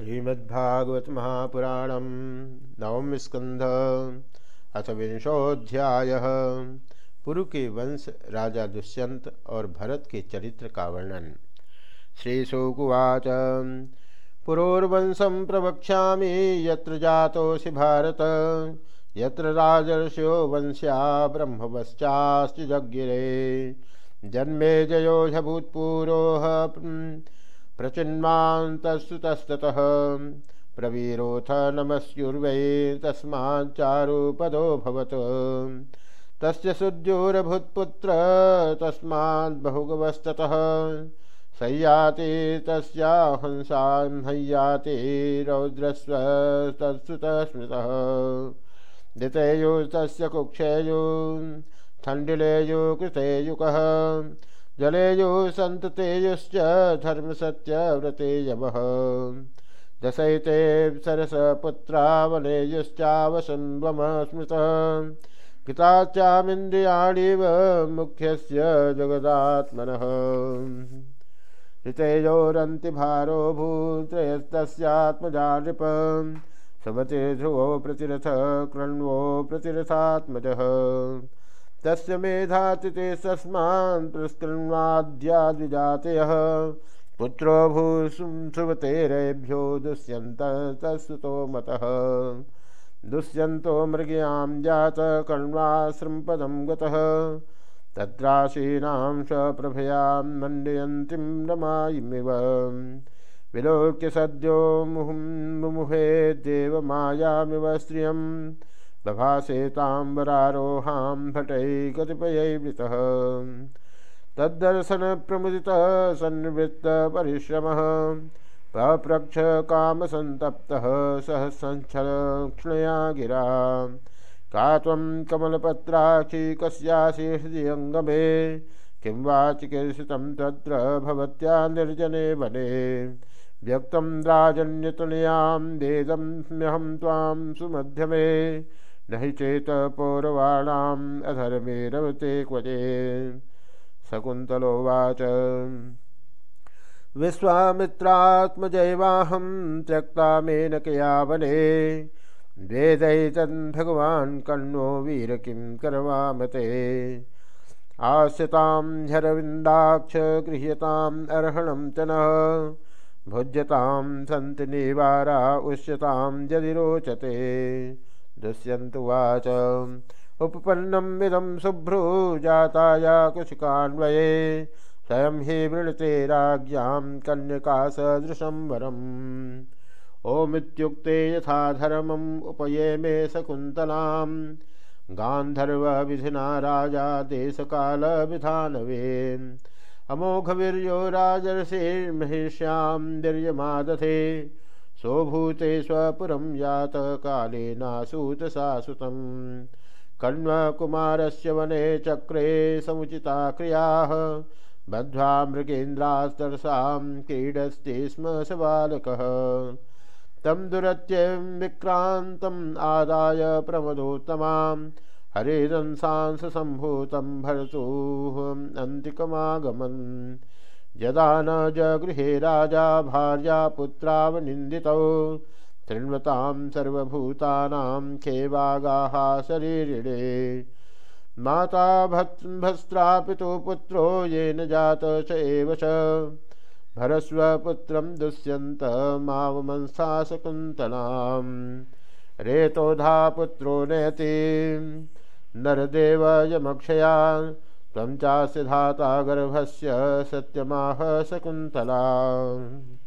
श्रीमद्भागवत महापुराण नवम स्कंध अथ विंशोध्याय पुरु के वंश राजा दुष्यंत और भरत के चरित्र का वर्णन। श्रीशुकुवाच पुरोर्वंशम प्रवक्षा यत्र जातोऽसि भारत, यत्र राजर्षयो वंश्या ब्रह्मवश्चाश्च जज्ञिरे जन्मे जयोषभूत्पूरोः प्रचिन्मान्तस्तुतस्ततः प्रवीरोऽथ नमस्युर्वै तस्माच्चारुपदो भवत्। तस्य सुद्योरभूत्पुत्र तस्माद्बहुगवस्ततः संयाति तस्या हंसां हय्याति रौद्रस्वतत्सुतः स्मृतः दितेयो तस्य कुक्षेयो, थण्डिलेयो कृतेयुकः। जलेयु सन्ततेयुश्च धर्मसत्यव्रतेयवः दशैते सरसपुत्रावनेयुश्चावसन्वम स्मृतः पिता चामिन्द्रियाणीव मुख्यस्य जगदात्मनः। ऋतेयोरन्तिभारो भूत्रयस्तस्यात्मजा नृप समते प्रतिरथ, कृण्वो प्रतिरथात्मजः। तस्य मेधातिते पुरस्कृण्वाद्याद्विजातयः पुत्रो भूसुवतेरेभ्यो दुष्यन्त तत्सुतो मतः। दुष्यन्तो मृगयां जात कर्ण्वाश्रमपदं गतः। तत्राशीनां स्वप्रभयां मण्डयन्तीं रमायिमिव विलोक्य सद्यो मुहुं मुमुहे देवमायामिव स्त्रियम्। बभासेताम्बरारोहां भटै कतिपयैवृतः तद्दर्शनप्रमुदितः सन्निवृत्तपरिश्रमः। पप्रक्ष कामसन्तप्तः सह सञ्छलक्ष्णया गिरा। का त्वं कमलपत्राक्षी कस्यासि हृदयङ्गमे किं वा चिकीर्षितं तत्र भवत्या निर्जने वने? व्यक्तं राजन्यतनयां वेदम्यहं त्वां सुमध्यमे। न हि चेत पौरवाणाम् अधर्मे रवते क्वचे शकुन्तलोवाच विश्वामित्रात्मजैवाहं त्यक्ता मेनकया वने वेदैतन् भगवान् कण्णो वीर किं करवामते आस्यतां ह्यरविन्दाक्ष गृह्यताम् अर्हणं च नः भुज्यतां सन्ति निवारा उष्यतां यदि रोचते दुष्यन्तुवाच उपपन्नं विदं शुभ्रो जाताया कुशिकान्वये। स्वयं हि वृणते राज्ञां कन्यका सदृशं वरम्। ओमित्युक्ते यथा धर्मम् उपये मे शकुन्तलां गान्धर्वविधिना राजा देशकालविधानवे। अमोघवीर्यो राजर्षिर्महिष्यां वीर्यमादधे सोभूते स्वपुरं यात कालेनासूतसासुतं कण्वकुमारस्य वने चक्रे समुचिता क्रियाः। बद्ध्वा मृगेन्द्रास्तरसां क्रीडस्ति स्म स बालकः तं दुरत्यं विक्रान्तम् आदाय प्रमदोत्तमां हरिदंसांसम्भूतं भरतुः यदा न जगृहे राजा भार्या पुत्रावनिन्दितौ, तृण्वतां सर्वभूतानां खेवागाः शरीरिणे। माता भस्त्रापितो पुत्रो येन जात च एव च। भरस्वपुत्रं दुष्यन्तमावमंसा शकुन्तलां। रेतोधा पुत्रो नयति नरदेवयमक्षया त्वं चास्य धाता गर्भस्य सत्यमाह शकुन्तला।